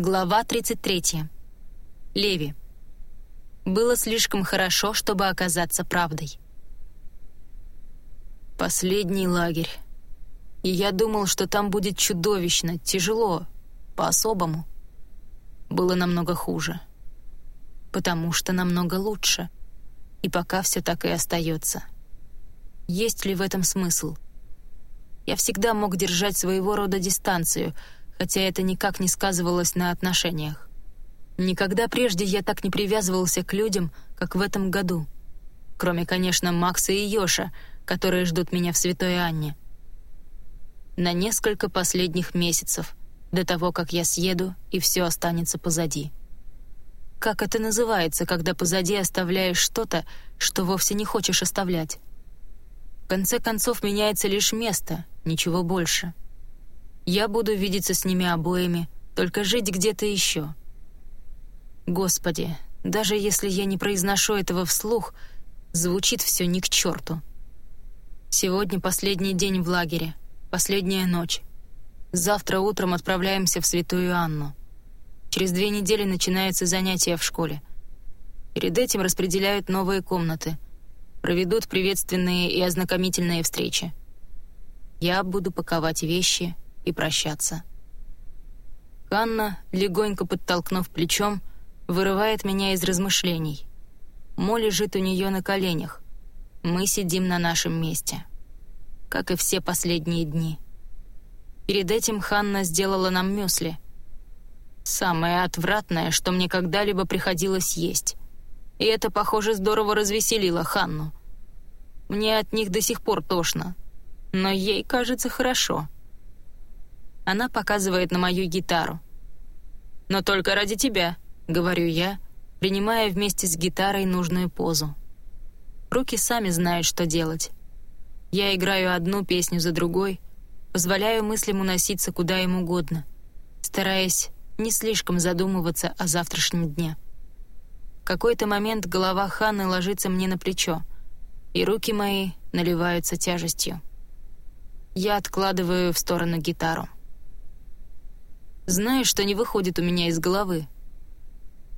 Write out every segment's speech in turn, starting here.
Глава 33. Леви. Было слишком хорошо, чтобы оказаться правдой. Последний лагерь. И я думал, что там будет чудовищно, тяжело, по-особому. Было намного хуже. Потому что намного лучше. И пока все так и остается. Есть ли в этом смысл? Я всегда мог держать своего рода дистанцию — хотя это никак не сказывалось на отношениях. Никогда прежде я так не привязывался к людям, как в этом году. Кроме, конечно, Макса и Йоша, которые ждут меня в Святой Анне. На несколько последних месяцев, до того, как я съеду, и все останется позади. Как это называется, когда позади оставляешь что-то, что вовсе не хочешь оставлять? В конце концов, меняется лишь место, ничего больше — я буду видеться с ними обоими, только жить где-то еще. Господи, даже если я не произношу этого вслух, звучит все ни к черту. Сегодня последний день в лагере, последняя ночь. Завтра утром отправляемся в Святую Анну. Через две недели начинаются занятия в школе. Перед этим распределяют новые комнаты. Проведут приветственные и ознакомительные встречи. Я буду паковать вещи — и прощаться. Ханна, легонько подтолкнув плечом, вырывает меня из размышлений. Мо лежит у нее на коленях. Мы сидим на нашем месте. Как и все последние дни. Перед этим Ханна сделала нам мюсли. Самое отвратное, что мне когда-либо приходилось есть. И это, похоже, здорово развеселило Ханну. Мне от них до сих пор тошно. Но ей кажется хорошо. Она показывает на мою гитару. «Но только ради тебя», — говорю я, принимая вместе с гитарой нужную позу. Руки сами знают, что делать. Я играю одну песню за другой, позволяю мыслям уноситься куда им угодно, стараясь не слишком задумываться о завтрашнем дне. В какой-то момент голова Ханны ложится мне на плечо, и руки мои наливаются тяжестью. Я откладываю в сторону гитару. Знаешь, что не выходит у меня из головы?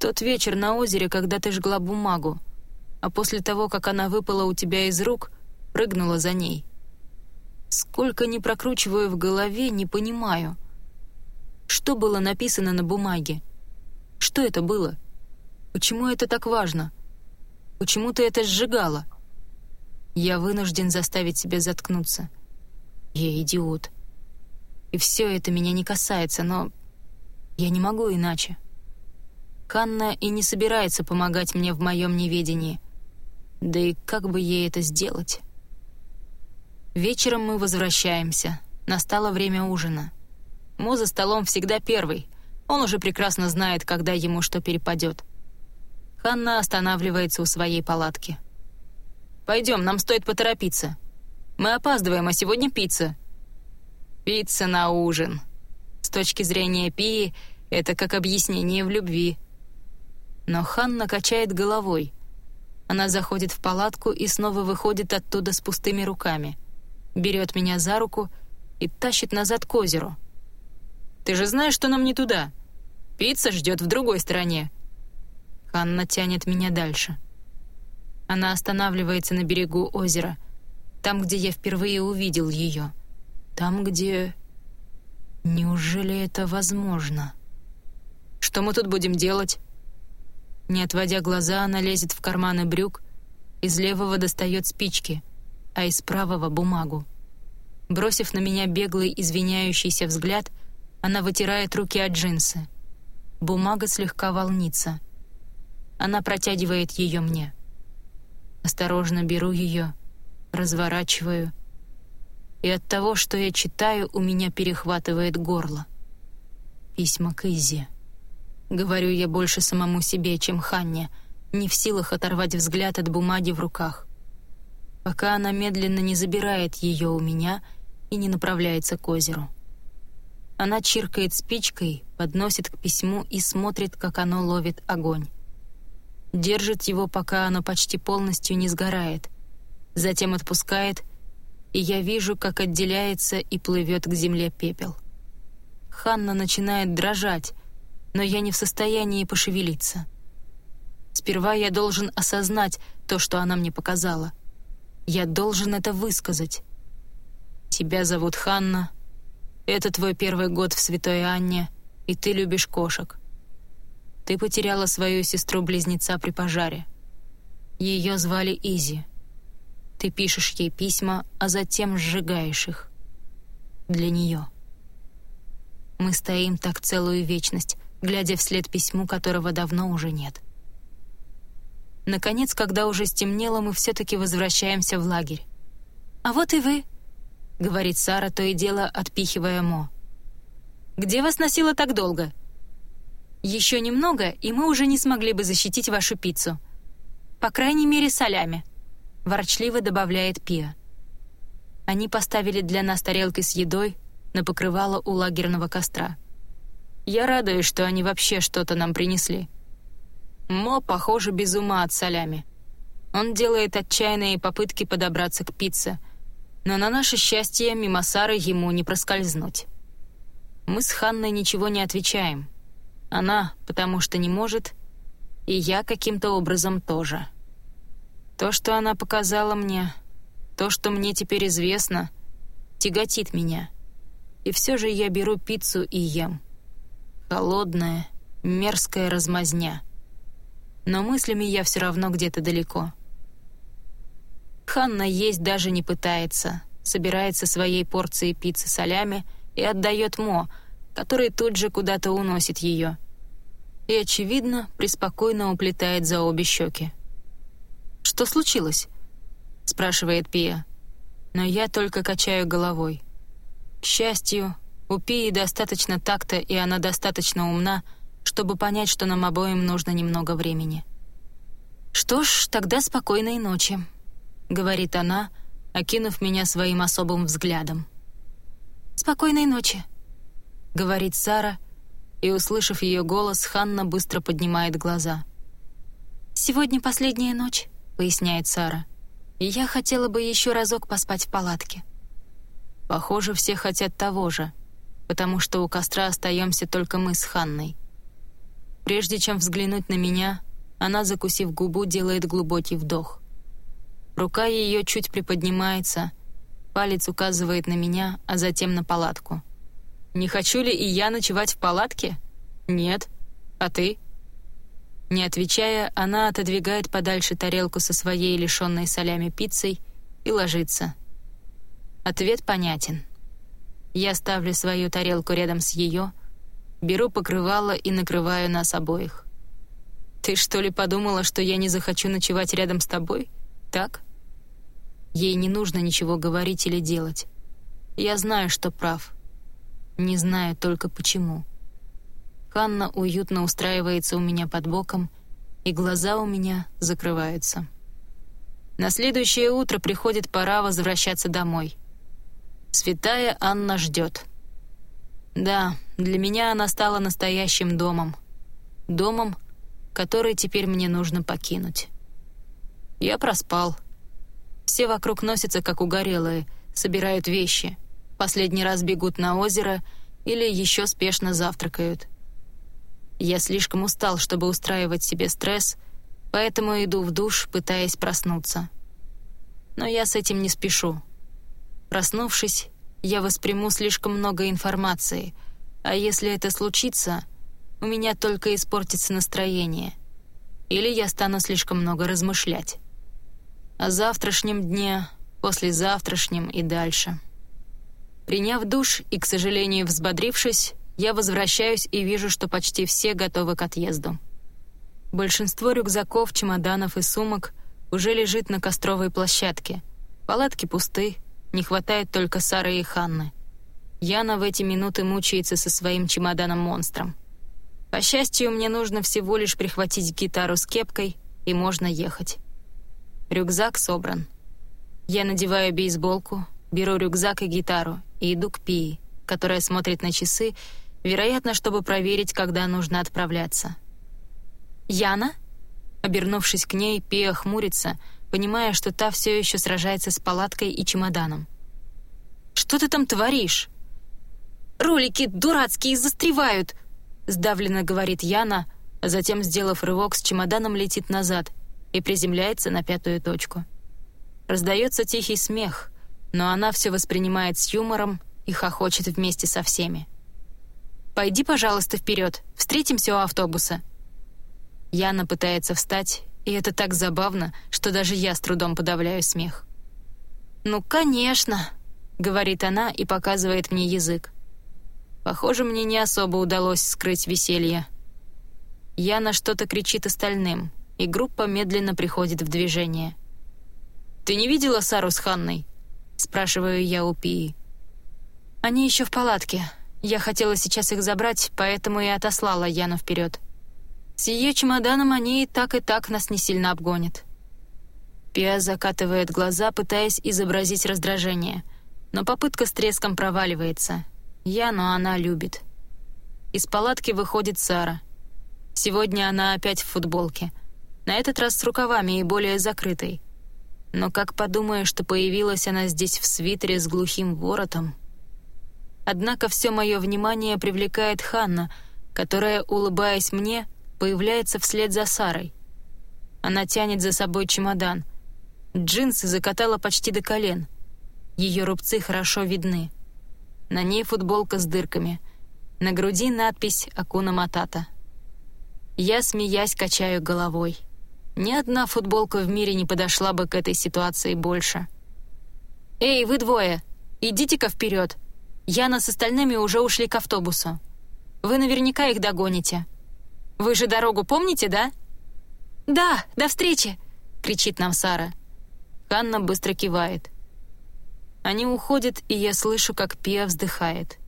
Тот вечер на озере, когда ты жгла бумагу, а после того, как она выпала у тебя из рук, прыгнула за ней. Сколько не прокручиваю в голове, не понимаю. Что было написано на бумаге? Что это было? Почему это так важно? Почему ты это сжигала? Я вынужден заставить себя заткнуться. Я идиот. И все это меня не касается, но я не могу иначе. Ханна и не собирается помогать мне в моем неведении. Да и как бы ей это сделать? Вечером мы возвращаемся. Настало время ужина. Мо за столом всегда первый. Он уже прекрасно знает, когда ему что перепадет. Ханна останавливается у своей палатки. «Пойдем, нам стоит поторопиться. Мы опаздываем, а сегодня пицца». «Пицца на ужин», с точки зрения Пии, это как объяснение в любви. Но Ханна качает головой. Она заходит в палатку и снова выходит оттуда с пустыми руками. Берет меня за руку и тащит назад к озеру. «Ты же знаешь, что нам не туда. Пицца ждет в другой стороне». Ханна тянет меня дальше. Она останавливается на берегу озера, там, где я впервые увидел ее. Там, где... Неужели это возможно? Что мы тут будем делать? Не отводя глаза, она лезет в карманы брюк, из левого достает спички, а из правого — бумагу. Бросив на меня беглый, извиняющийся взгляд, она вытирает руки от джинсы. Бумага слегка волнится. Она протягивает ее мне. Осторожно беру ее, разворачиваю — и от того, что я читаю, у меня перехватывает горло. Письма к Изи. Говорю я больше самому себе, чем Ханне, не в силах оторвать взгляд от бумаги в руках. Пока она медленно не забирает ее у меня и не направляется к озеру. Она чиркает спичкой, подносит к письму и смотрит, как оно ловит огонь. Держит его, пока оно почти полностью не сгорает. Затем отпускает и я вижу, как отделяется и плывет к земле пепел. Ханна начинает дрожать, но я не в состоянии пошевелиться. Сперва я должен осознать то, что она мне показала. Я должен это высказать. Тебя зовут Ханна. Это твой первый год в Святой Анне, и ты любишь кошек. Ты потеряла свою сестру-близнеца при пожаре. Ее звали Изи. Ты пишешь ей письма, а затем сжигаешь их. Для нее. Мы стоим так целую вечность, глядя вслед письму, которого давно уже нет. Наконец, когда уже стемнело, мы все-таки возвращаемся в лагерь. «А вот и вы», — говорит Сара, то и дело отпихивая Мо. «Где вас носило так долго?» «Еще немного, и мы уже не смогли бы защитить вашу пиццу. По крайней мере, солями», — ворчливо добавляет Пиа. Они поставили для нас тарелки с едой на покрывало у лагерного костра. Я радуюсь, что они вообще что-то нам принесли. Мо, похоже, без ума от солями. Он делает отчаянные попытки подобраться к пицце, но на наше счастье мимо Сары ему не проскользнуть. Мы с Ханной ничего не отвечаем. Она, потому что не может, и я каким-то образом тоже. То, что она показала мне, то, что мне теперь известно, тяготит меня. И все же я беру пиццу и ем. Холодная, мерзкая размазня — но мыслями я все равно где-то далеко. Ханна есть даже не пытается, собирается своей порцией пиццы солями и отдает Мо, который тут же куда-то уносит ее. И, очевидно, преспокойно уплетает за обе щеки. «Что случилось?» — спрашивает Пия. Но я только качаю головой. К счастью, у Пии достаточно такта, и она достаточно умна, чтобы понять, что нам обоим нужно немного времени. «Что ж, тогда спокойной ночи», — говорит она, окинув меня своим особым взглядом. «Спокойной ночи», — говорит Сара, и, услышав ее голос, Ханна быстро поднимает глаза. «Сегодня последняя ночь», — поясняет Сара, «и я хотела бы еще разок поспать в палатке». Похоже, все хотят того же, потому что у костра остаемся только мы с Ханной. Прежде чем взглянуть на меня, она, закусив губу, делает глубокий вдох. Рука ее чуть приподнимается, палец указывает на меня, а затем на палатку. «Не хочу ли и я ночевать в палатке?» «Нет. А ты?» Не отвечая, она отодвигает подальше тарелку со своей лишенной солями пиццей и ложится. Ответ понятен. Я ставлю свою тарелку рядом с ее, Беру покрывало и накрываю нас обоих. «Ты что ли подумала, что я не захочу ночевать рядом с тобой? Так?» Ей не нужно ничего говорить или делать. Я знаю, что прав. Не знаю только почему. Ханна уютно устраивается у меня под боком, и глаза у меня закрываются. На следующее утро приходит пора возвращаться домой. Святая Анна ждет. Да, для меня она стала настоящим домом. Домом, который теперь мне нужно покинуть. Я проспал. Все вокруг носятся, как угорелые, собирают вещи, последний раз бегут на озеро или еще спешно завтракают. Я слишком устал, чтобы устраивать себе стресс, поэтому иду в душ, пытаясь проснуться. Но я с этим не спешу. Проснувшись, я восприму слишком много информации, а если это случится, у меня только испортится настроение. Или я стану слишком много размышлять. О завтрашнем дне, послезавтрашнем и дальше. Приняв душ и, к сожалению, взбодрившись, я возвращаюсь и вижу, что почти все готовы к отъезду. Большинство рюкзаков, чемоданов и сумок уже лежит на костровой площадке. Палатки пусты, не хватает только Сары и Ханны. Яна в эти минуты мучается со своим чемоданом-монстром. По счастью, мне нужно всего лишь прихватить гитару с кепкой, и можно ехать. Рюкзак собран. Я надеваю бейсболку, беру рюкзак и гитару и иду к Пии, которая смотрит на часы, вероятно, чтобы проверить, когда нужно отправляться. «Яна?» Обернувшись к ней, Пия хмурится — понимая, что та все еще сражается с палаткой и чемоданом. «Что ты там творишь?» «Ролики дурацкие застревают!» — сдавленно говорит Яна, а затем, сделав рывок, с чемоданом летит назад и приземляется на пятую точку. Раздается тихий смех, но она все воспринимает с юмором и хохочет вместе со всеми. «Пойди, пожалуйста, вперед. Встретимся у автобуса». Яна пытается встать, и это так забавно, что даже я с трудом подавляю смех. «Ну, конечно», — говорит она и показывает мне язык. Похоже, мне не особо удалось скрыть веселье. Яна что-то кричит остальным, и группа медленно приходит в движение. «Ты не видела Сару с Ханной?» — спрашиваю я у Пии. «Они еще в палатке. Я хотела сейчас их забрать, поэтому и отослала Яну вперед. С ее чемоданом они и так и так нас не сильно обгонят». Пиа закатывает глаза, пытаясь изобразить раздражение, но попытка с треском проваливается. Яну она любит. Из палатки выходит Сара. Сегодня она опять в футболке. На этот раз с рукавами и более закрытой. Но как подумаю, что появилась она здесь в свитере с глухим воротом. Однако все мое внимание привлекает Ханна, которая, улыбаясь мне, появляется вслед за Сарой. Она тянет за собой чемодан. Джинсы закатала почти до колен. Ее рубцы хорошо видны. На ней футболка с дырками. На груди надпись «Акуна Матата». Я, смеясь, качаю головой. Ни одна футболка в мире не подошла бы к этой ситуации больше. «Эй, вы двое! Идите-ка вперед! Яна с остальными уже ушли к автобусу. Вы наверняка их догоните. Вы же дорогу помните, да?» «Да, до встречи!» — кричит нам Сара. Ханна быстро кивает. Они уходят, и я слышу, как Пия вздыхает.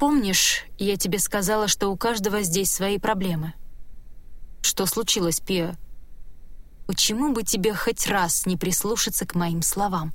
«Помнишь, я тебе сказала, что у каждого здесь свои проблемы?» «Что случилось, Пия?» «Почему бы тебе хоть раз не прислушаться к моим словам?»